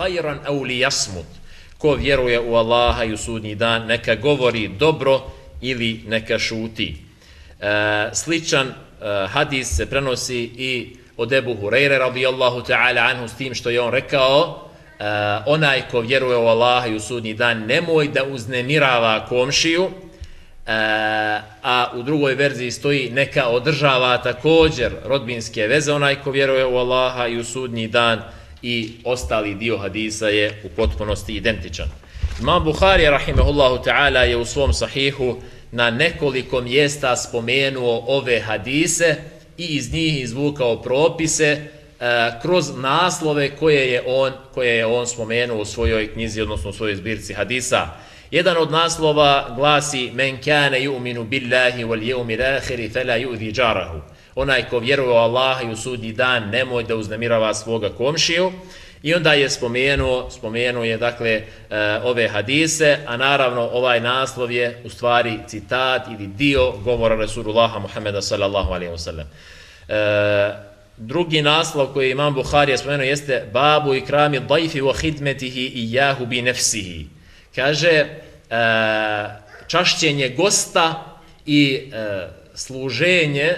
hajran au li jasmut. Ko vjeruje u Allaha i u sudnji dan, neka govori dobro ili neka šuti. E, sličan e, hadis se prenosi i od Ebu Hureyre, radijallahu ta'ala anhu, s tim što je on rekao, e, onaj ko vjeruje u Allaha i u sudnji dan, nemoj da uznemirava komšiju, e, a u drugoj verziji stoji neka održava također rodbinske veze onaj ko vjeruje u Allaha i u sudnji dan, i ostali dio hadisa je u potpunosti identičan. Imam Buhari, rahimahullahu ta'ala, je u svom sahihu na nekoliko mjesta spomenuo ove hadise i iz njih izvukao propise e, kroz naslove koje je on koje je on spomenuo u svojoj knjizi, odnosno u svojoj zbirci hadisa. Jedan od naslova glasi Men kane yu'minu billahi wal yawmil akhir fala yu'dhi jarahu onaj ko vjeruje u Allaha i u sudnji dan, nemoj da uznemirava svoga komšiju. I onda je spomenuo, spomenuo je dakle e, ove hadise, a naravno ovaj naslov je u stvari citat ili dio govora Resulullaha Muhammeda sallallahu alaihi wasallam. E, drugi naslov koji imam Buhari je spomenuo jeste babu ikrami dajfi wa hidmetihi i jahu bi nefsihi. Kaže e, čašćenje gosta i e, služenje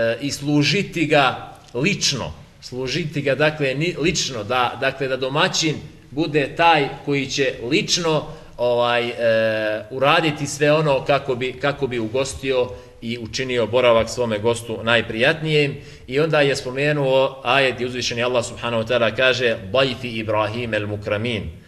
e, i služiti ga lično, služiti ga dakle ni, lično, da, dakle da domaćin bude taj koji će lično ovaj e, uraditi sve ono kako bi, kako bi ugostio i učinio boravak svome gostu najprijatnijim i onda je spomenuo ajet i uzvišeni Allah subhanahu wa ta'ala kaže bajfi Ibrahim el mukramin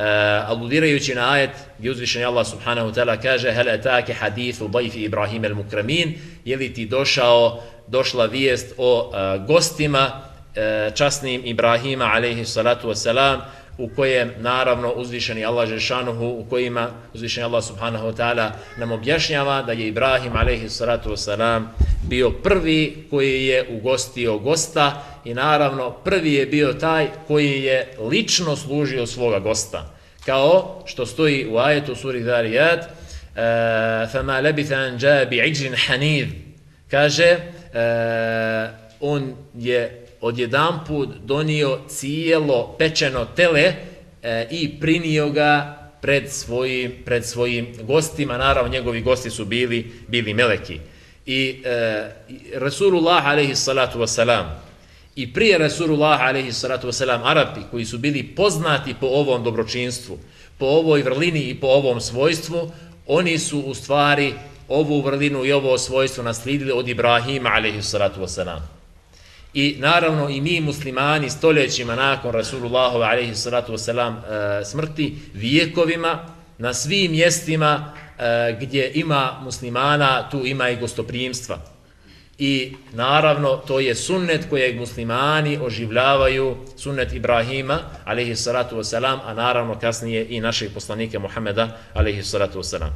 Eh, uh, aludirajući na ajet gdje uzvišeni Allah subhanahu wa ta'ala kaže hel etake hadithu dajfi Ibrahim el mukramin je li ti došao došla vijest o uh, gostima uh, časnim Ibrahima alaihi salatu wasalam u kojem naravno uzvišeni Allah Žešanuhu u kojima uzvišeni Allah subhanahu wa ta'ala nam objašnjava da je Ibrahim alaihi salatu wasalam bio prvi koji je ugostio gosta i naravno prvi je bio taj koji je lično služio svoga gosta kao što stoji u ajetu suri Dariyat فَمَا لَبِثَ أَنْ جَاءَ بِعِجْرٍ حَنِيذ kaže e, on je odjedan put donio cijelo pečeno tele e, i prinio ga pred svojim, pred svojim gostima, naravno njegovi gosti su bili, bili meleki. I e, Rasulullah alaihi salatu wasalam i prije Rasulullah alaihi salatu wasalam Arapi koji su bili poznati po ovom dobročinstvu, po ovoj vrlini i po ovom svojstvu, oni su u stvari ovu vrlinu i ovo svojstvo naslidili od Ibrahima alaihi salatu wasalam. I naravno i mi muslimani stoljećima nakon Rasulullahova alaihi salatu wasalam e, smrti, vijekovima, na svim mjestima e, gdje ima muslimana, tu ima i gostoprimstva. I naravno to je sunnet kojeg muslimani oživljavaju, sunnet Ibrahima alaihi salatu wasalam, a naravno kasnije i naših poslanike Muhammeda alaihi salatu wasalam.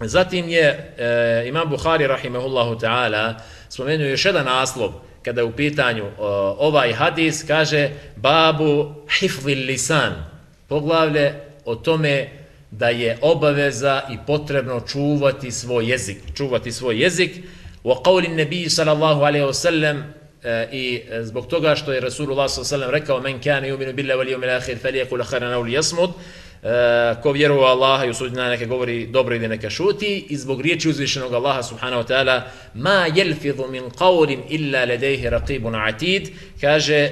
Zatim je e, Imam Bukhari rahimehullahu ta'ala spomenuo još jedan naslov kada je u pitanju o, ovaj hadis, kaže babu hifzil lisan, poglavlje o tome da je obaveza i potrebno čuvati svoj jezik, čuvati svoj jezik, wa qawli nabi sallallahu alaihi wa sallam eh, i eh, zbog toga što je Rasulullah sallallahu alaihi wa sallam rekao men kane yuminu billahi wal yawmil akhir falyakul khairan aw liyasmut eh, ko vjeruje u Allaha i u sudnjena neka govori dobro ili neka šuti i zbog riječi uzvišenog Allaha subhanahu wa ta'ala ma yalfidhu min qawlin illa ladayhi raqibun atid kaže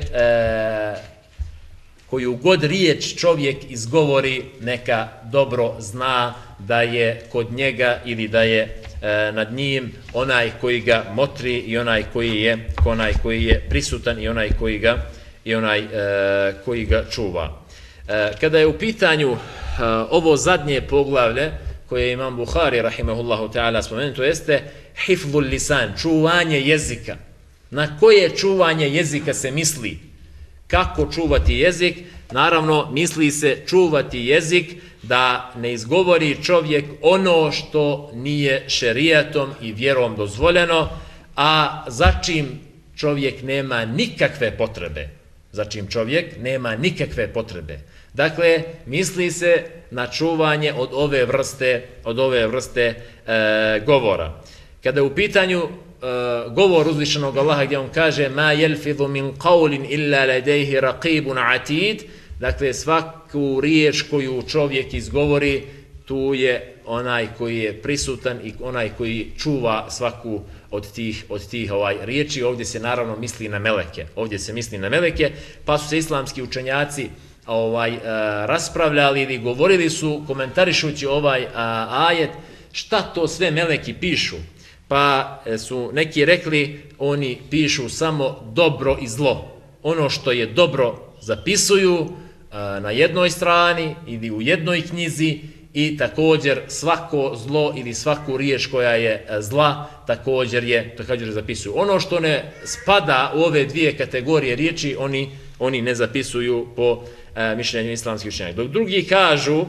koju god riječ čovjek izgovori neka dobro zna da je kod njega ili da je e, nad njim onaj koji ga motri i onaj koji je onaj koji je prisutan i onaj koji ga i onaj e, koji ga čuva. E, kada je u pitanju e, ovo zadnje poglavlje koje imam Buhari rahimehullahu ta'ala spomenuto jeste hifzul lisan, čuvanje jezika. Na koje čuvanje jezika se misli? Kako čuvati jezik? Naravno, misli se čuvati jezik da ne izgovori čovjek ono što nije šerijatom i vjerom dozvoljeno, a za čim čovjek nema nikakve potrebe. Za čim čovjek nema nikakve potrebe. Dakle, misli se na čuvanje od ove vrste, od ove vrste e, govora. Kada je u pitanju e, govor uzvišenog Allaha gdje on kaže ma yalfidhu min qawlin illa ladayhi raqibun atid dakle svaku riječ koju čovjek izgovori tu je onaj koji je prisutan i onaj koji čuva svaku od tih od tih ovaj riječi. Ovdje se naravno misli na meleke. Ovdje se misli na meleke pa su se islamski učenjaci ovaj e, raspravljali ili govorili su komentarišući ovaj a, ajet šta to sve meleki pišu. Pa e, su neki rekli oni pišu samo dobro i zlo. Ono što je dobro zapisuju na jednoj strani ili u jednoj knjizi i također svako zlo ili svaku riječ koja je zla također je također zapisuju. Ono što ne spada u ove dvije kategorije riječi, oni oni ne zapisuju po e, mišljenju islamskih učenjaka. Dok drugi kažu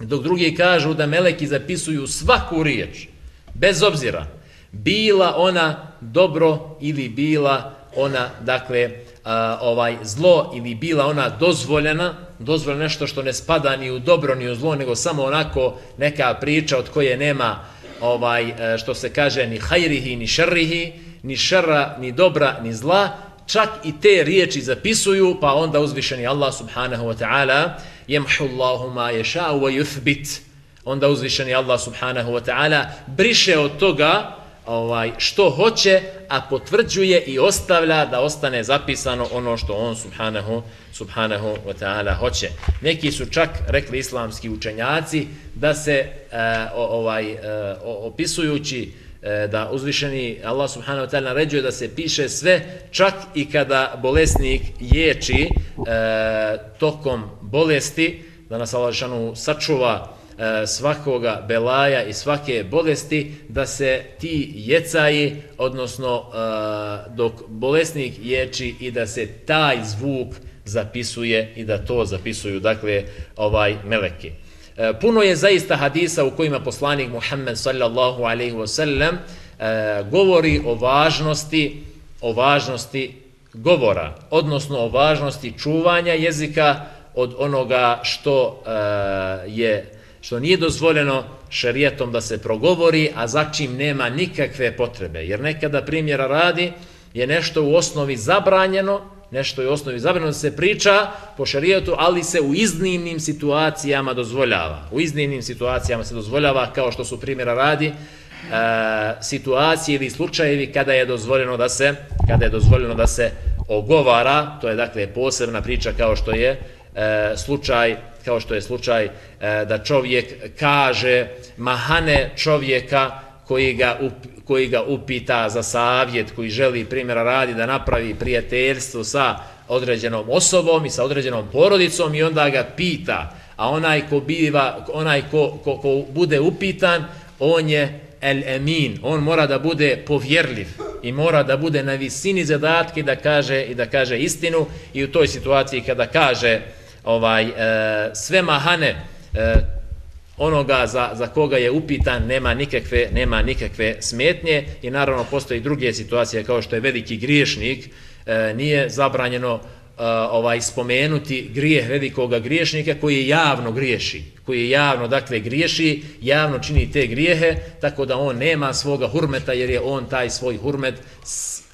dok drugi kažu da meleki zapisuju svaku riječ bez obzira bila ona dobro ili bila ona dakle a, ovaj zlo ili bila ona dozvoljena, dozvoljena nešto što ne spada ni u dobro ni u zlo, nego samo onako neka priča od koje nema ovaj e, što se kaže ni hajrihi ni šerrihi, ni šerra, ni dobra, ni zla, čak i te riječi zapisuju, pa onda uzvišeni Allah subhanahu wa ta'ala jemhu Allahu ma yasha wa yuthbit. Onda uzvišeni Allah subhanahu wa ta'ala briše od toga ovaj što hoće, a potvrđuje i ostavlja da ostane zapisano ono što on subhanahu subhanahu wa ta'ala hoće. Neki su čak rekli islamski učenjaci da se e, ovaj e, opisujući e, da uzvišeni Allah subhanahu wa ta'ala naređuje da se piše sve čak i kada bolesnik ječi e, tokom bolesti da nas Allah sačuva E, E, svakoga belaja i svake bolesti da se ti jecaji odnosno e, dok bolesnik ječi i da se taj zvuk zapisuje i da to zapisuju dakle ovaj meleki. E, puno je zaista hadisa u kojima poslanik Muhammed sallallahu alejhi ve sellem govori o važnosti o važnosti govora odnosno o važnosti čuvanja jezika od onoga što je što nije dozvoljeno šerijetom da se progovori, a za čim nema nikakve potrebe. Jer nekada primjera radi je nešto u osnovi zabranjeno, nešto je u osnovi zabranjeno da se priča po šerijetu, ali se u iznimnim situacijama dozvoljava. U iznimnim situacijama se dozvoljava, kao što su primjera radi, e, situacije ili slučajevi kada je dozvoljeno da se kada je dozvoljeno da se ogovara, to je dakle posebna priča kao što je e, slučaj kao što je slučaj e, da čovjek kaže mahane čovjeka koji ga, up, koji ga upita za savjet, koji želi primjera radi da napravi prijateljstvo sa određenom osobom i sa određenom porodicom i onda ga pita, a onaj ko biva, onaj ko, ko, ko bude upitan, on je el emin, on mora da bude povjerljiv i mora da bude na visini zadatke da kaže i da kaže istinu i u toj situaciji kada kaže ovaj e, sve mahane e, onoga za, za koga je upitan nema nikakve nema nikakve smetnje. I naravno postoji druge situacije kao što je veliki griješnik e, nije zabranjeno e, ovaj spomenuti grijeh velikog griješnika koji je javno griješi, koji je javno dakle griješi, javno čini te grijehe, tako da on nema svoga hurmeta jer je on taj svoj hurmet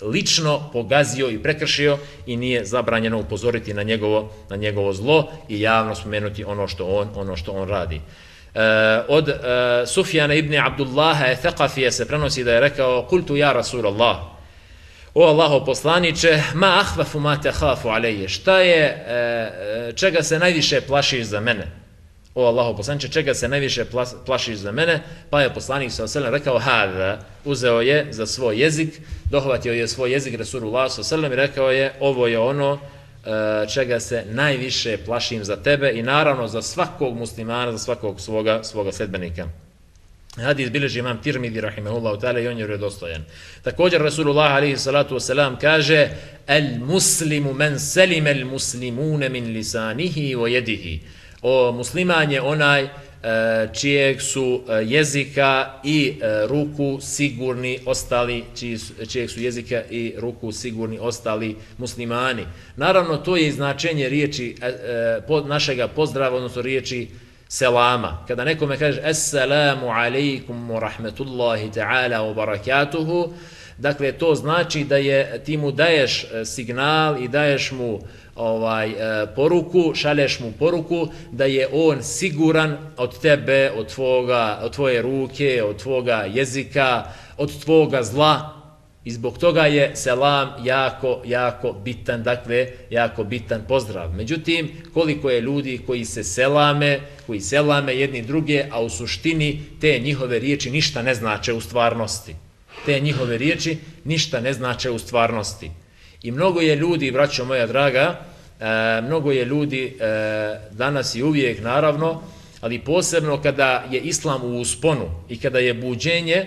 lično pogazio i prekršio i nije zabranjeno upozoriti na njegovo na njegovo zlo i javno spomenuti ono što on ono što on radi. E, od e, Sufjana ibn Abdullaha je Thaqafije se prenosi da je rekao kultu ja Rasulallah O Allaho poslaniće, ma ahvafu ma te hafu aleje, šta je, e, e, čega se najviše plašiš za mene? O Allaho poslanče, čega se najviše plašiš za mene? Pa je poslanik sa oselem rekao, hada, uzeo je za svoj jezik, dohvatio je svoj jezik Rasulullah sa oselem i rekao je, ovo je ono e, čega se najviše plašim za tebe i naravno za svakog muslimana, za svakog svoga, svoga sedbenika. Hadis bilježi imam Tirmidhi rahimahullahu ta'ala i on je redostojan. Također Rasulullah alaihi salatu wasalam kaže El muslimu men selime el muslimune min lisanihi i jedihi. O musliman je onaj e, čijeg su e, jezika i e, ruku sigurni ostali, čijeg su jezika i ruku sigurni ostali muslimani. Naravno, to je značenje riječi e, e, našega pozdrava, odnosno riječi selama. Kada nekome kaže Assalamu alaikum wa rahmetullahi ta'ala wa barakatuhu, dakle to znači da je ti mu daješ signal i daješ mu ovaj e, poruku, šalješ mu poruku da je on siguran od tebe, od tvoga, od tvoje ruke, od tvoga jezika, od tvoga zla. I zbog toga je selam jako, jako bitan, dakle, jako bitan pozdrav. Međutim, koliko je ljudi koji se selame, koji selame jedni druge, a u suštini te njihove riječi ništa ne znače u stvarnosti. Te njihove riječi ništa ne znače u stvarnosti. I mnogo je ljudi, braćo moja draga, e, mnogo je ljudi e, danas i uvijek, naravno, ali posebno kada je islam u usponu i kada je buđenje e,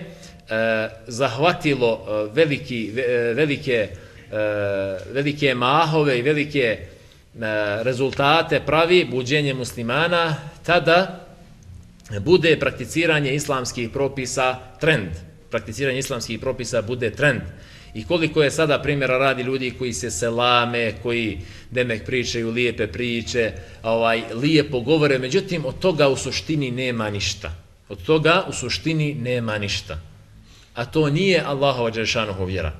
zahvatilo e, veliki, e, velike, e, velike mahove i velike e, rezultate pravi buđenje muslimana, tada bude prakticiranje islamskih propisa trend. Prakticiranje islamskih propisa bude trend. I koliko je sada primjera radi ljudi koji se selame, koji demek pričaju lijepe priče, ovaj, lijepo govore, međutim od toga u suštini nema ništa. Od toga u suštini nema ništa. A to nije Allahova Đešanuhu vjera.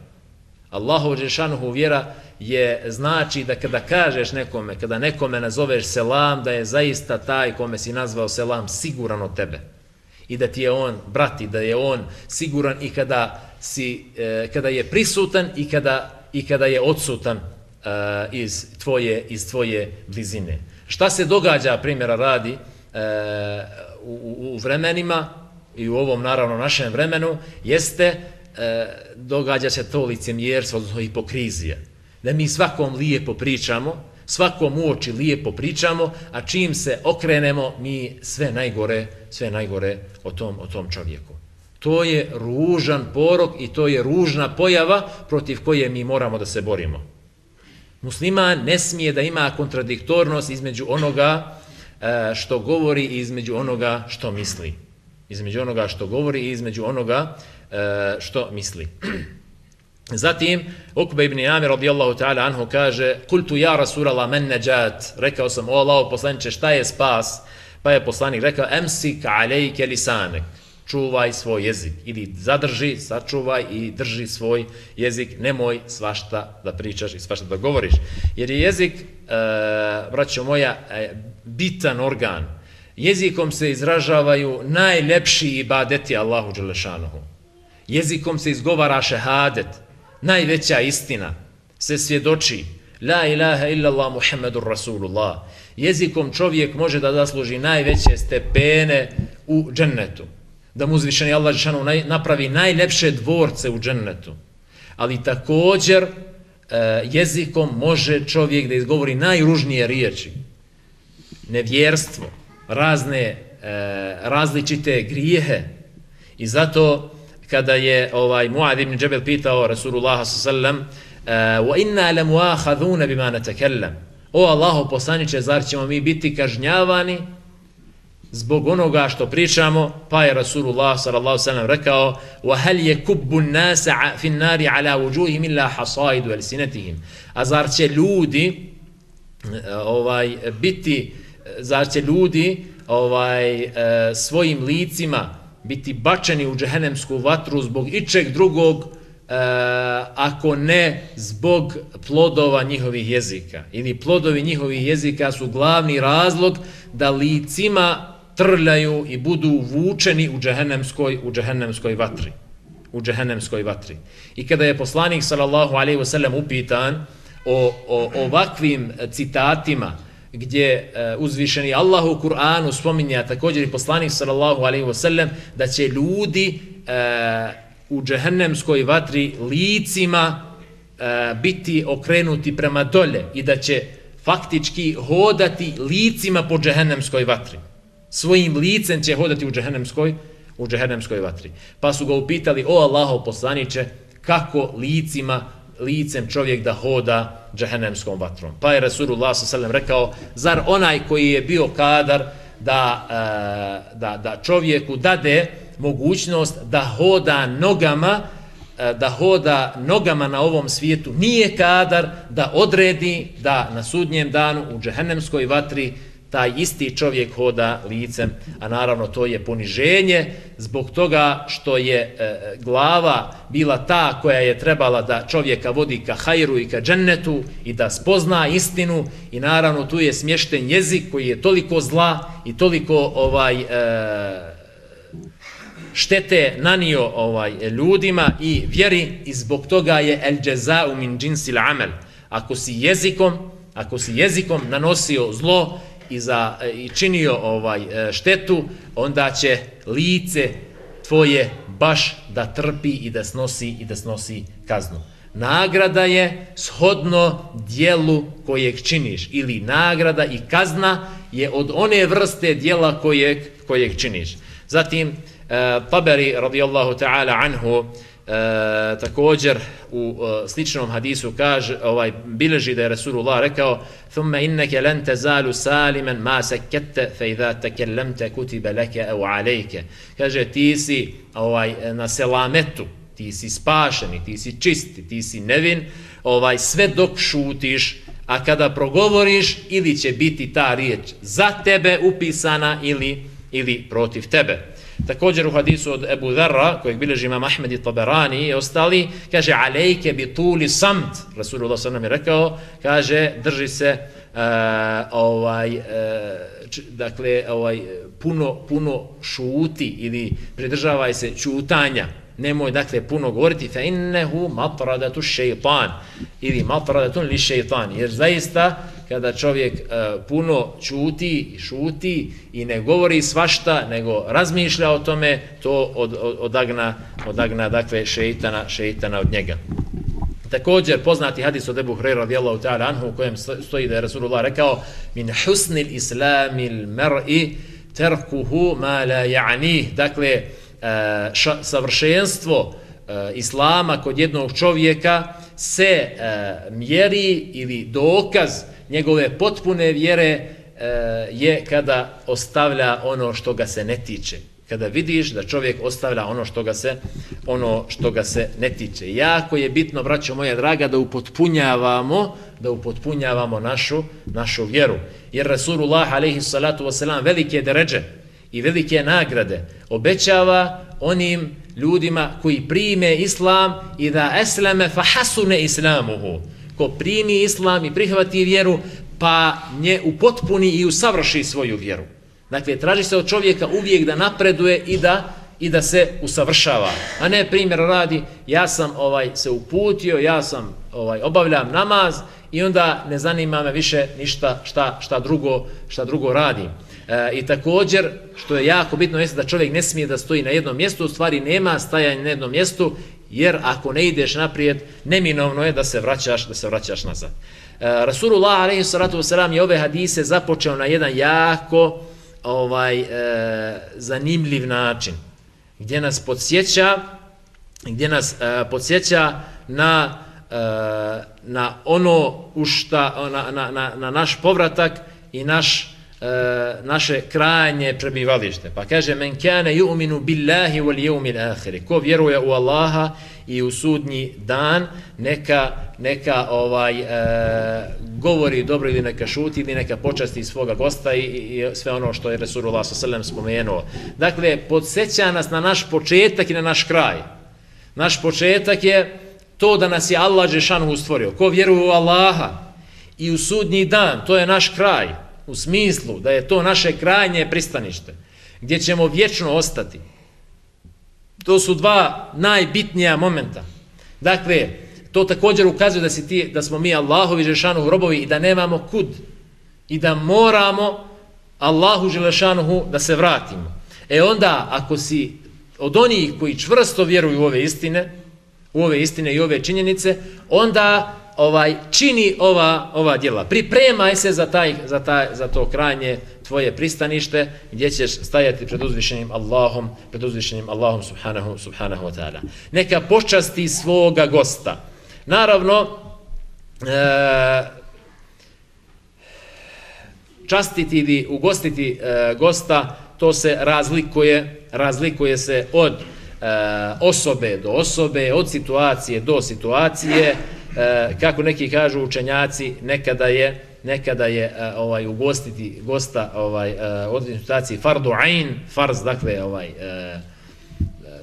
Allahova Đešanuhu vjera je znači da kada kažeš nekome, kada nekome nazoveš selam, da je zaista taj kome si nazvao selam siguran od tebe. I da ti je on, brati, da je on siguran i kada si e, kada je prisutan i kada i kada je odsutan e, iz tvoje iz tvoje blizine. Šta se događa primjera radi e, u, u vremenima i u ovom naravno našem vremenu jeste e, događa se to licemjerstvo, odnosno hipokrizija. Da mi svakom lijepo pričamo, svakom u oči lijepo pričamo, a čim se okrenemo, mi sve najgore, sve najgore o tom, o tom čovjeku. To je ružan porok i to je ružna pojava protiv koje mi moramo da se borimo. Musliman ne smije da ima kontradiktornost između onoga e, što govori i između onoga što misli. Između onoga što govori i između onoga e, što misli. Zatim, Ukbe ibn Amir radijallahu ta'ala anhu kaže Kultu ja Rasulallah men neđat Rekao sam, o Allah, poslaniče, šta je spas? Pa je poslanik rekao Emsik alejke lisanek čuvaj svoj jezik ili zadrži, sačuvaj i drži svoj jezik, nemoj svašta da pričaš i svašta da govoriš. Jer je jezik, e, braćo moja, e, bitan organ. Jezikom se izražavaju najlepši ibadeti Allahu Đelešanohu. Jezikom se izgovara šehadet, najveća istina, se svjedoči, la ilaha illallah Muhammedur Rasulullah. Jezikom čovjek može da zasluži najveće stepene u džennetu da mu uzvišeni Allah Žešanu napravi najlepše dvorce u džennetu. Ali također e, jezikom može čovjek da izgovori najružnije riječi. Nevjerstvo, razne e, različite grijehe. I zato kada je ovaj Muad ibn Džebel pitao Rasulullah sallam eh, wa inna lamuakhadhun bima natakallam o Allahu poslanice zar ćemo mi biti kažnjavani zbog onoga što pričamo? Pa je Rasulullah sallallahu sallam rekao wa hal yakubbu an-nasa fi an-nar ala wujuhihim illa hasaid wa a zar će ljudi eh, ovaj biti eh, zar će ljudi ovaj svojim licima biti bačeni u džehennemsku vatru zbog ičeg drugog e, ako ne zbog plodova njihovih jezika. Ili plodovi njihovih jezika su glavni razlog da licima trljaju i budu vučeni u džehennemskoj u džehennemskoj vatri. U džehennemskoj vatri. I kada je poslanik sallallahu alejhi ve sellem upitan o, o ovakvim citatima gdje e, uzvišeni Allah u Kur'anu spominja također i poslanik sallallahu alaihi wasallam da će ljudi e, u džehennemskoj vatri licima e, biti okrenuti prema dolje i da će faktički hodati licima po džehennemskoj vatri svojim licem će hodati u džehennemskoj u džehennemskoj vatri. Pa su ga upitali, o Allaho poslaniće, kako licima, licem čovjek da hoda džehennemskom vatrom. Pa je Rasulullah s.a.v. rekao, zar onaj koji je bio kadar da, e, da, da čovjeku dade mogućnost da hoda nogama, e, da hoda nogama na ovom svijetu, nije kadar da odredi da na sudnjem danu u džehennemskoj vatri taj isti čovjek hoda licem, a naravno to je poniženje zbog toga što je e, e, glava bila ta koja je trebala da čovjeka vodi ka hajru i ka džennetu i da spozna istinu i naravno tu je smješten jezik koji je toliko zla i toliko ovaj e, štete nanio ovaj ljudima i vjeri i zbog toga je el jazau min džinsil amal. Ako si jezikom ako si jezikom nanosio zlo i za e, i činio ovaj e, štetu onda će lice tvoje baš da trpi i da snosi i da snosi kaznu. Nagrada je shodno dijelu kojeg činiš ili nagrada i kazna je od one vrste dijela kojeg kojeg činiš. Zatim E, Taberi radijallahu ta'ala anhu e, također u e, sličnom hadisu kaže ovaj bileži da je Rasulullah rekao thumma innaka lan tazalu saliman ma sakatta fa idha takallamta kutiba laka aw alayka. Kaže ti si ovaj na selametu ti si spašeni ti si čisti ti si nevin ovaj sve dok šutiš a kada progovoriš ili će biti ta riječ za tebe upisana ili ili protiv tebe. Također u hadisu od Ebu Dharra, kojeg bilježi imam Ahmed i Taberani i ostali, kaže, alejke bi tuli samt, Rasulullah sallam je rekao, kaže, drži se, uh, ovaj, uh, č, dakle, ovaj, puno, puno šuti ili pridržavaj se čutanja, nemoj dakle puno govoriti fa innehu matradatu šeitan ili matradatu li šeitan jer zaista kada čovjek e, puno čuti i šuti i ne govori svašta nego razmišlja o tome to od, od, odagna, odagna dakle šeitana, šeitana od njega. Također poznati hadis od Ebu Hureyra radijallahu ta'ala anhu u kojem stoji da je Rasulullah rekao min husnil islamil mar'i terkuhu ma la ja'nih dakle e, ša, savršenstvo e, islama kod jednog čovjeka se e, mjeri ili dokaz njegove potpune vjere e, je kada ostavlja ono što ga se ne tiče. Kada vidiš da čovjek ostavlja ono što ga se ono što ga se ne tiče. Jako je bitno braćo moja draga da upotpunjavamo da upotpunjavamo našu našu vjeru. Jer Rasulullah alejhi salatu vesselam velike deređe i velike nagrade obećava onim ljudima koji prime islam i da esleme fahasune islamuhu ko primi islam i prihvati vjeru pa nje upotpuni i usavrši svoju vjeru. Dakle traži se od čovjeka uvijek da napreduje i da i da se usavršava. A ne primjer radi ja sam ovaj se uputio ja sam ovaj obavljam namaz i onda ne zanima me više ništa šta šta drugo šta drugo radim. E, I također, što je jako bitno, jeste da čovjek ne smije da stoji na jednom mjestu, u stvari nema stajanja na jednom mjestu, jer ako ne ideš naprijed, neminovno je da se vraćaš, da se vraćaš nazad. E, Rasulullah alejhi salatu vesselam je ove hadise započeo na jedan jako ovaj e, zanimljiv način gdje nas podsjeća gdje nas e, podsjeća na e, na ono u šta, na, na, na, na naš povratak i naš e, naše krajnje prebivalište. Pa kaže, men kane yu'minu billahi wal yawmil akhir. Ko vjeruje u Allaha i u sudnji dan, neka, neka ovaj e, govori dobro ili neka šuti ili neka počasti svoga gosta i, i sve ono što je Resulullah s.a.v. spomenuo. Dakle, podsjeća nas na naš početak i na naš kraj. Naš početak je to da nas je Allah Žešanu stvorio. Ko vjeruje u Allaha i u sudnji dan, to je naš kraj u smislu da je to naše krajnje pristanište, gdje ćemo vječno ostati. To su dva najbitnija momenta. Dakle, to također ukazuje da, si ti, da smo mi Allahovi Želešanuhu robovi i da nemamo kud. I da moramo Allahu Želešanuhu da se vratimo. E onda, ako si od onih koji čvrsto vjeruju u ove istine, u ove istine i ove činjenice, onda ovaj čini ova ova djela. Pripremaj se za taj za taj za to krajnje tvoje pristanište gdje ćeš stajati pred uzvišenim Allahom, pred uzvišenim Allahom subhanahu subhanahu wa ta'ala. Neka počasti svoga gosta. Naravno e, častiti ili ugostiti e, gosta to se razlikuje razlikuje se od e, osobe do osobe, od situacije do situacije, E, kako neki kažu učenjaci, nekada je nekada je e, ovaj ugostiti gosta ovaj uh, određenoj situaciji fardu ain, farz, dakle ovaj e,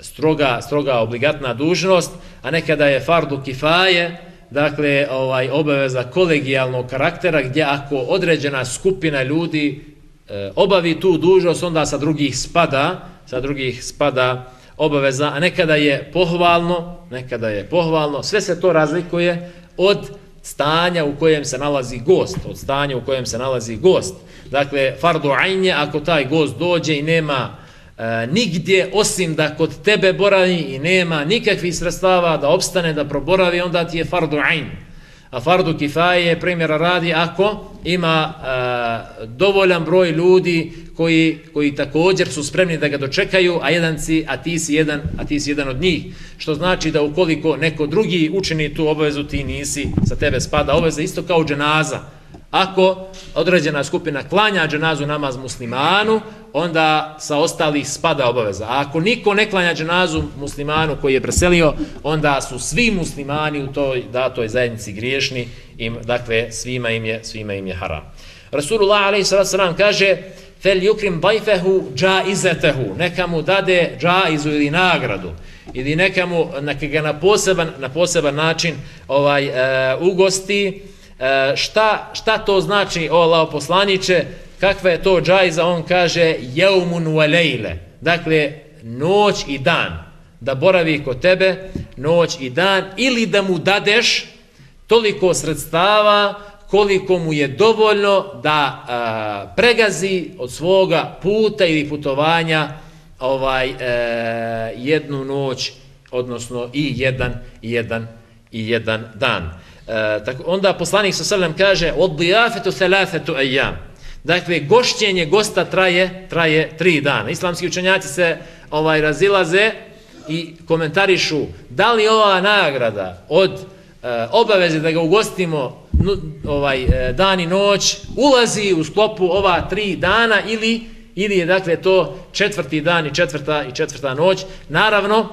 stroga, stroga obligatna dužnost, a nekada je fardu kifaje, dakle ovaj obaveza kolegijalnog karaktera gdje ako određena skupina ljudi e, obavi tu dužnost, onda sa drugih spada, sa drugih spada obaveza, a nekada je pohvalno, nekada je pohvalno, sve se to razlikuje od stanja u kojem se nalazi gost, od stanja u kojem se nalazi gost. Dakle, fardu ajnje, ako taj gost dođe i nema e, nigdje osim da kod tebe boravi i nema nikakvih sredstava da opstane, da proboravi, onda ti je fardu ajn. A fardu kifaje primjera radi ako ima e, dovoljan broj ljudi koji, koji također su spremni da ga dočekaju, a jedan si, a ti si jedan, a ti si jedan od njih. Što znači da ukoliko neko drugi učini tu obavezu, ti nisi, sa tebe spada obaveza, isto kao dženaza. Ako određena skupina klanja dženazu namaz muslimanu, onda sa ostalih spada obaveza. A ako niko ne klanja dženazu muslimanu koji je preselio, onda su svi muslimani u toj datoj zajednici griješni, im, dakle svima im je, svima im je haram. Rasulullah a.s. kaže fel yukrim bajfehu džaizetehu, neka mu dade džaizu ili nagradu, ili neka mu neka ga na poseban, na poseban način ovaj e, ugosti, E, šta, šta to znači o Allah poslaniće, kakva je to džajza, on kaže jeumun walejle, dakle noć i dan, da boravi kod tebe noć i dan, ili da mu dadeš toliko sredstava koliko mu je dovoljno da a, pregazi od svoga puta ili putovanja ovaj e, jednu noć odnosno i jedan i jedan i jedan dan. E, tako, onda poslanik sa sallam kaže od dijafetu thalafetu ejam. Dakle, gošćenje gosta traje, traje tri dana. Islamski učenjaci se ovaj razilaze i komentarišu da li ova nagrada od e, obaveze da ga ugostimo nu, ovaj e, dan i noć ulazi u sklopu ova tri dana ili ili je dakle to četvrti dan i četvrta i četvrta noć. Naravno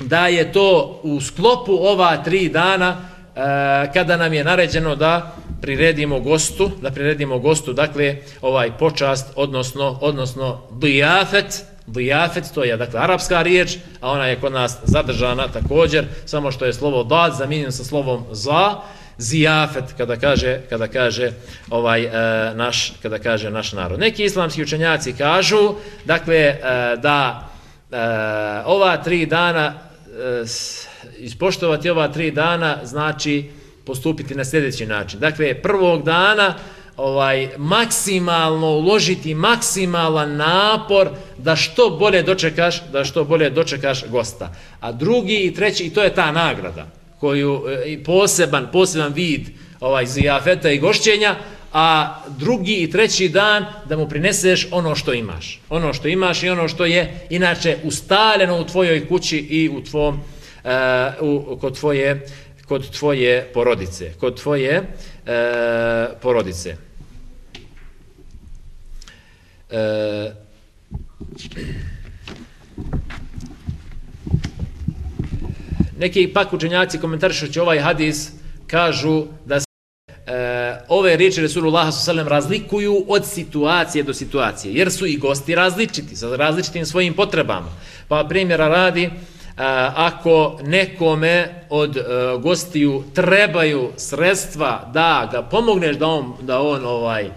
da je to u sklopu ova tri dana E, kada nam je naređeno da priredimo gostu, da priredimo gostu, dakle, ovaj počast, odnosno, odnosno dijafet, dijafet, to je, dakle, arapska riječ, a ona je kod nas zadržana također, samo što je slovo dad zamijenjeno sa slovom za, zijafet, kada kaže, kada kaže ovaj e, naš, kada kaže naš narod. Neki islamski učenjaci kažu, dakle, e, da e, ova tri dana e, ispoštovati ova tri dana znači postupiti na sljedeći način. Dakle, prvog dana ovaj maksimalno uložiti maksimalan napor da što bolje dočekaš, da što bolje dočekaš gosta. A drugi i treći i to je ta nagrada koju e, i poseban poseban vid ovaj zijafeta i gošćenja, a drugi i treći dan da mu prineseš ono što imaš. Ono što imaš i ono što je inače ustaljeno u tvojoj kući i u tvom uh, Eh, u, kod tvoje kod tvoje porodice kod tvoje e, porodice E, neki pak učenjaci komentarišući ovaj hadis kažu da se e, ove riječi Resulullah s.a.v. razlikuju od situacije do situacije, jer su i gosti različiti, sa različitim svojim potrebama. Pa primjera radi, E, ako nekome od e, gostiju trebaju sredstva da ga pomogneš da on, da on ovaj e,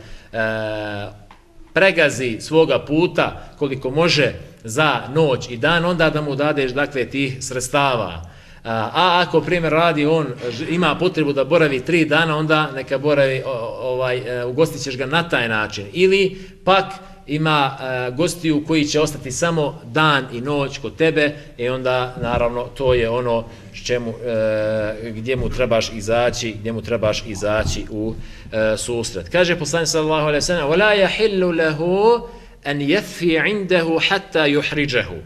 pregazi svoga puta koliko može za noć i dan, onda da mu dadeš dakle tih sredstava. A ako primjer radi on ima potrebu da boravi tri dana, onda neka boravi ovaj ugostit ćeš ga na taj način. Ili pak ima e, gostiju koji će ostati samo dan i noć kod tebe i onda naravno to je ono čemu, e, gdje mu trebaš izaći gdje mu trebaš izaći u e, susret. Kaže poslanik sallallahu alejhi ve sellem wala yahillu lahu an yafi indahu hatta yuhrijahu.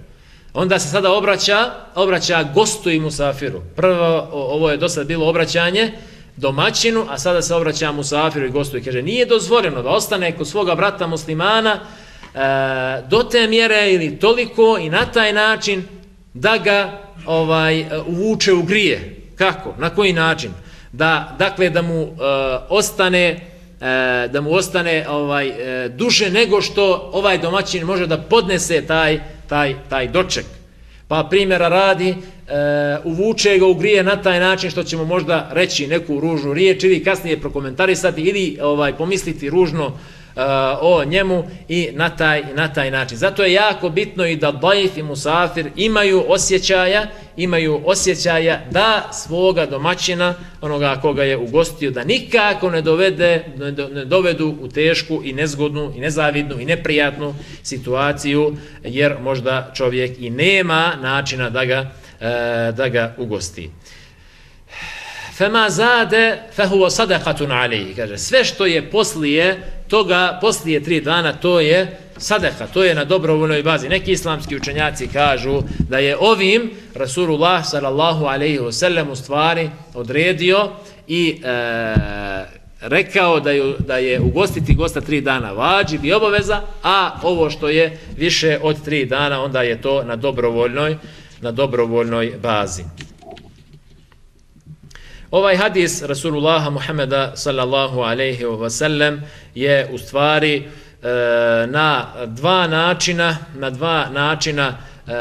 Onda se sada obraća obraća gostu i musafiru. Prvo ovo je do sad bilo obraćanje domaćinu, a sada se obraća Musafiru i gostu i kaže nije dozvoljeno da ostane kod svoga brata muslimana e, do te mjere ili toliko i na taj način da ga ovaj e, uvuče u grije. Kako? Na koji način? Da, dakle, da mu e, ostane e, da mu ostane ovaj e, duže nego što ovaj domaćin može da podnese taj, taj, taj doček. Pa primjera radi, e, uvuče ga, u grije na taj način što ćemo možda reći neku ružnu riječ ili kasnije prokomentarisati ili ovaj pomisliti ružno e, o njemu i na taj, na taj način. Zato je jako bitno i da daif i musafir imaju osjećaja, imaju osjećaja da svoga domaćina, onoga koga je ugostio, da nikako ne dovede, ne dovedu u tešku i nezgodnu i nezavidnu i neprijatnu situaciju, jer možda čovjek i nema načina da ga, E, da ga ugosti. Fema zade fehuo sadakatun alihi. Kaže, sve što je poslije toga, poslije tri dana, to je sadaka, to je na dobrovoljnoj bazi. Neki islamski učenjaci kažu da je ovim Rasulullah sallallahu alaihi wa sallam u stvari odredio i e, rekao da je, da je ugostiti gosta tri dana vađib i obaveza, a ovo što je više od tri dana, onda je to na dobrovoljnoj, na dobrovoljnoj bazi. Ovaj hadis Rasulullaha Muhammeda sallallahu alaihi wa sallam je u stvari e, na dva načina na dva načina e,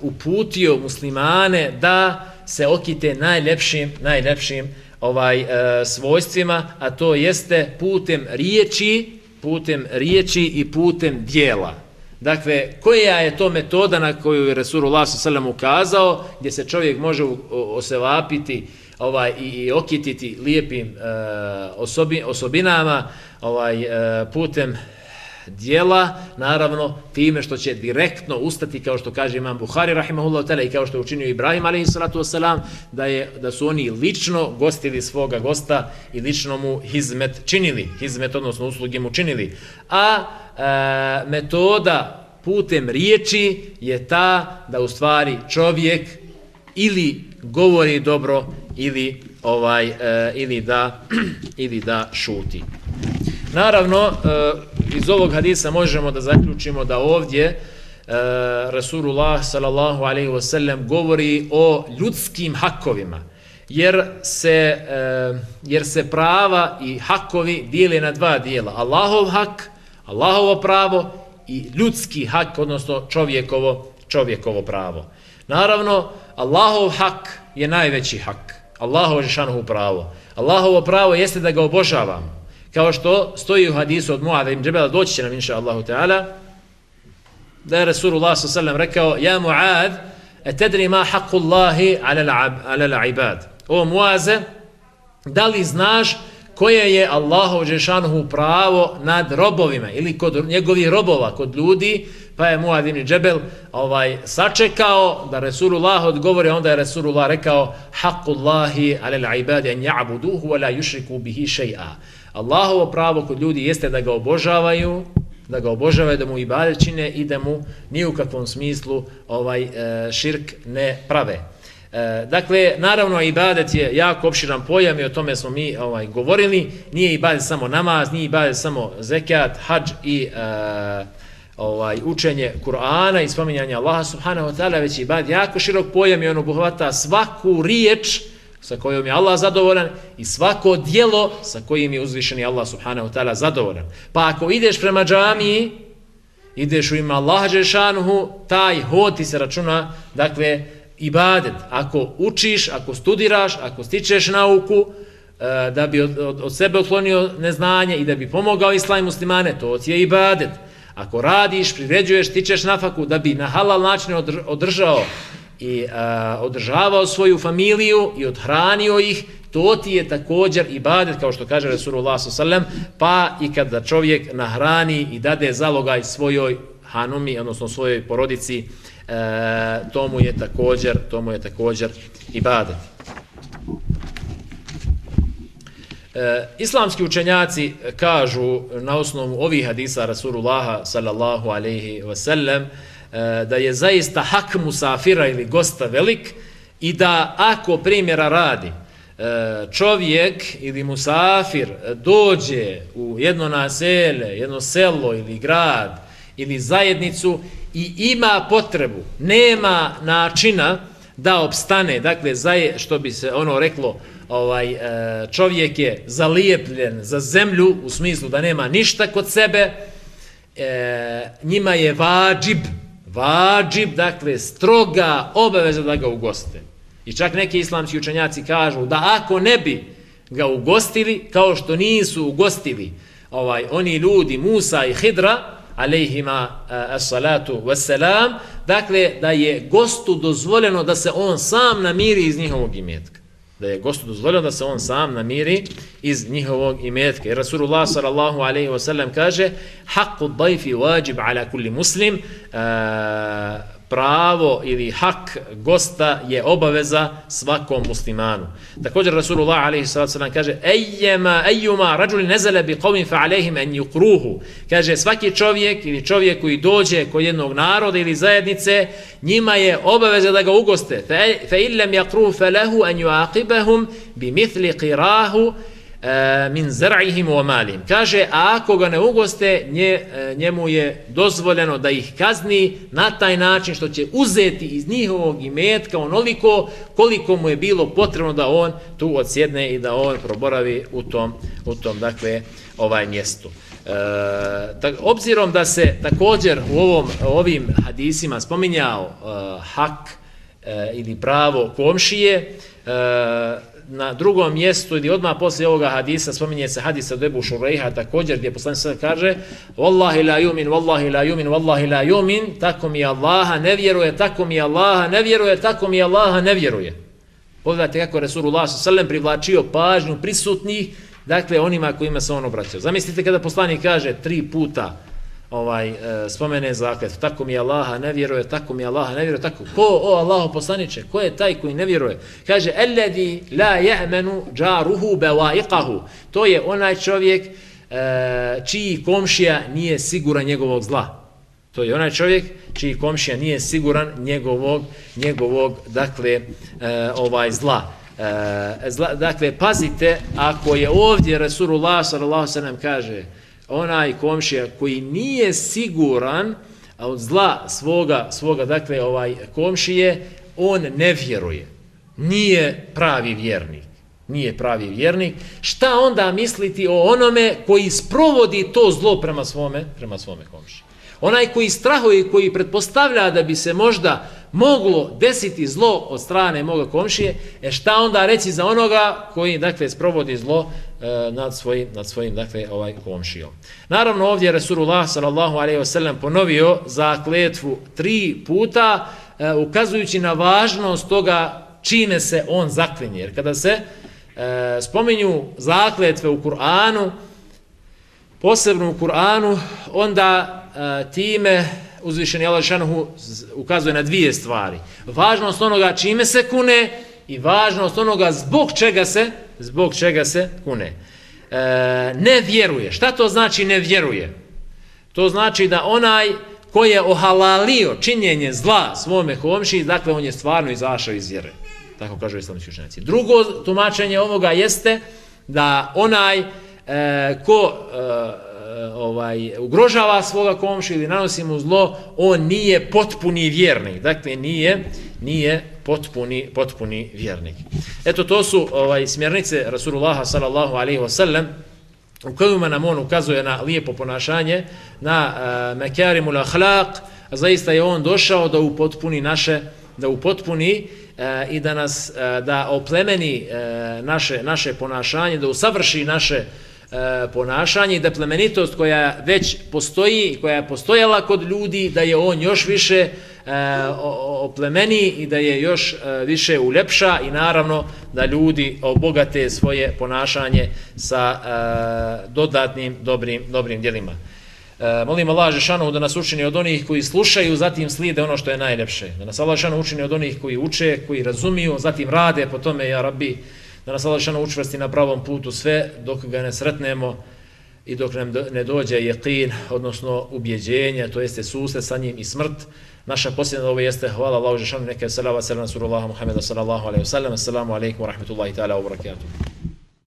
uputio muslimane da se okite najlepšim najlepšim ovaj e, svojstvima a to jeste putem riječi putem riječi i putem dijela Dakle, koja je to metoda na koju je Resulullah s.a.v. ukazao gdje se čovjek može osevapiti ovaj i, i okititi lijepim uh, osobi, osobinama ovaj uh, putem dijela, naravno time što će direktno ustati kao što kaže imam Buhari rahimahullahu ta'ala i kao što je učinio Ibrahim alaihi salatu wasalam da, je, da su oni lično gostili svoga gosta i lično mu hizmet činili, hizmet odnosno usluge mu činili. A e, metoda putem riječi je ta da u stvari čovjek ili govori dobro ili ovaj e, ili da ili da šuti. Naravno e, iz ovog hadisa možemo da zaključimo da ovdje e, Rasulullah sallallahu alejhi ve sellem govori o ljudskim hakovima jer se e, jer se prava i hakovi dijele na dva dijela Allahov hak Allahovo pravo i ljudski hak odnosno čovjekovo čovjekovo pravo naravno Allahov hak je najveći hak Allahovo žešanuhu pravo. Allahovo pravo jeste da ga obožavam. Kao što stoji u hadisu od Muada ibn Džebela, doći će nam inša Allahu Teala, da je Rasulullah s.a.v. rekao, Ja Mu'ad, etedri ma haqqu Allahi ala la'ibad. O Mu'aze, da li znaš koje je Allahov Đešanhu pravo nad robovima ili kod njegovih robova, kod ljudi, pa je Muad ibn Džebel ovaj, sačekao da Resulullah odgovori, onda je Resulullah rekao Hakullahi alel ibadi an ja'buduhu wa la yushriku bihi shay'a. Allahovo pravo kod ljudi jeste da ga obožavaju, da ga obožavaju, da mu ibadet čine i da mu ni u kakvom smislu ovaj e, širk ne prave. E, dakle, naravno, ibadet je jako opširan pojam i o tome smo mi ovaj govorili. Nije ibadet samo namaz, nije ibadet samo zekat, hađ i e, ovaj učenje Kur'ana i spominjanje Allaha subhanahu wa ta'ala već ibadet jako širok pojam i ono obuhvata svaku riječ sa kojom je Allah zadovoljan i svako dijelo sa kojim je uzvišeni Allah subhanahu wa ta'ala zadovoljan. Pa ako ideš prema džamiji, ideš u ima Allaha Đešanuhu, taj hod ti se računa, dakle, ibadet. Ako učiš, ako studiraš, ako stičeš nauku, e, da bi od, od, od sebe otklonio neznanje i da bi pomogao islam muslimane, to ti je ibadet. Ako radiš, priređuješ, tičeš nafaku, da bi na halal način održao i a, održavao svoju familiju i odhranio ih, to ti je također ibadet, kao što kaže Resulullah s.a.v. Pa i kada čovjek nahrani i dade zalogaj svojoj hanumi, odnosno svojoj porodici, e, tomu je također, tomu je također ibadet. E, islamski učenjaci kažu na osnovu ovih hadisa Rasulullaha sallallahu alaihi wasallam e, da je zaista hak musafira ili gosta velik i da ako primjera radi e, čovjek ili musafir dođe u jedno naselje, jedno selo ili grad ili zajednicu i ima potrebu, nema načina da opstane, dakle, zaje, što bi se ono reklo, ovaj e, čovjek je zalijepljen za zemlju u smislu da nema ništa kod sebe, e, njima je vađib, vađib, dakle, stroga obaveza da ga ugoste. I čak neki islamski učenjaci kažu da ako ne bi ga ugostili, kao što nisu ugostili ovaj oni ljudi Musa i Hidra, alejhima e, as-salatu was-salam, dakle da je gostu dozvoljeno da se on sam namiri iz njihovog imetka da je gostu dozvoljeno da se on sam namiri iz njihovog imetka. I Rasulullah sallallahu alaihi ve sellem kaže haqqu dajfi wajib ala kulli muslim uh, pravo ili hak gosta je obaveza svakom muslimanu. Također Rasulullah alejhi kaže ejma ejuma rajul nazala bi qawmin fa alehim an yuqruhu. Kaže svaki čovjek ili čovjek koji dođe kod jednog naroda ili zajednice, njima je obaveza da ga ugoste. Fa illam yaqru falahu an yuaqibahum bi mithli qirahu E, min zar'ihim wa malim. Kaže, a ako ga ne ugoste, nje, e, njemu je dozvoljeno da ih kazni na taj način što će uzeti iz njihovog imetka onoliko koliko mu je bilo potrebno da on tu odsjedne i da on proboravi u tom, u tom dakle, ovaj mjestu. E, tak, obzirom da se također u ovom, ovim hadisima spominjao e, hak e, ili pravo komšije, e, na drugom mjestu ili odmah poslije ovoga hadisa spominje se hadisa Debu Šurejha također gdje poslanik sada kaže Wallahi la yumin, Wallahi la yumin, Wallahi la yumin tako mi Allaha ne vjeruje, tako mi Allaha ne vjeruje, tako mi Allaha ne vjeruje. Pogledajte kako Resulullah s.a.v. privlačio pažnju prisutnih, dakle onima kojima se on obraćao. Zamislite kada poslanik kaže tri puta ovaj e, spomene zaklet. Tako mi Allaha ne vjeruje tako mi Allaha ne vjeruje tako. Ko o Allahu poslanice ko je taj koji ne vjeruje? Kaže Eledi la jehmenu jaruhu bawa'iqahu. To je onaj čovjek e, čiji komšija nije siguran njegovog zla. To je onaj čovjek čiji komšija nije siguran njegovog njegovog dakle e, ovaj zla. E, zla, dakle pazite ako je ovdje Resulullah sallallahu alejhi ve sellem kaže onaj komšija koji nije siguran od zla svoga, svoga dakle, ovaj komšije, on ne vjeruje. Nije pravi vjernik. Nije pravi vjernik. Šta onda misliti o onome koji sprovodi to zlo prema svome, prema svome komšiji? Onaj koji strahuje i koji pretpostavlja da bi se možda moglo desiti zlo od strane moga komšije, e šta onda reći za onoga koji dakle sprovodi zlo e, nad svojim nad svojim dakle ovaj komšijom. Naravno ovdje Resulullah sallallahu alejhi ve sellem ponovio za kletvu tri puta e, ukazujući na važnost toga čime se on zaklinje. Jer kada se e, spominju zakletve u Kur'anu, posebno u Kur'anu, onda e, time uzvišeni Allah šanuhu ukazuje na dvije stvari. Važnost onoga čime se kune i važnost onoga zbog čega se zbog čega se kune. E, ne vjeruje. Šta to znači ne vjeruje? To znači da onaj ko je ohalalio činjenje zla svome komši, dakle on je stvarno izašao iz vjere. Tako kažu islamski učenjaci. Drugo tumačenje ovoga jeste da onaj e, ko e, e ovaj ugrožava svoga komši ili nanosi mu zlo, on nije potpuni vjernik. Dakle, nije nije potpuni, potpuni vjernik. Eto, to su ovaj smjernice Rasulullaha sallallahu alaihi wa sallam u kojima nam on ukazuje na lijepo ponašanje, na uh, mekarimul ahlaq, zaista je on došao da upotpuni naše, da upotpuni e, i da nas, e, da oplemeni naše, naše ponašanje, da usavrši naše uh, E, ponašanje i da plemenitost koja već postoji, koja je postojala kod ljudi, da je on još više e, oplemeni i da je još e, više uljepša i naravno da ljudi obogate svoje ponašanje sa e, dodatnim dobrim, dobrim djelima. E, molim Allah Žešanu da nas učini od onih koji slušaju, zatim slijede ono što je najljepše. Da nas Allah Žešanu učini od onih koji uče, koji razumiju, zatim rade po tome, ja rabbi, da nas Allah šano učvrsti na pravom putu sve dok ga ne sretnemo i dok nam ne dođe jeqin, odnosno ubjeđenje, to jeste susret sa njim i smrt. Naša posljedna ovo jeste hvala Allah šano neke salava sallam surullah Muhammeda sallallahu alaihi wa sallam. Assalamu alaikum wa rahmatullahi ta'ala wa barakatuh.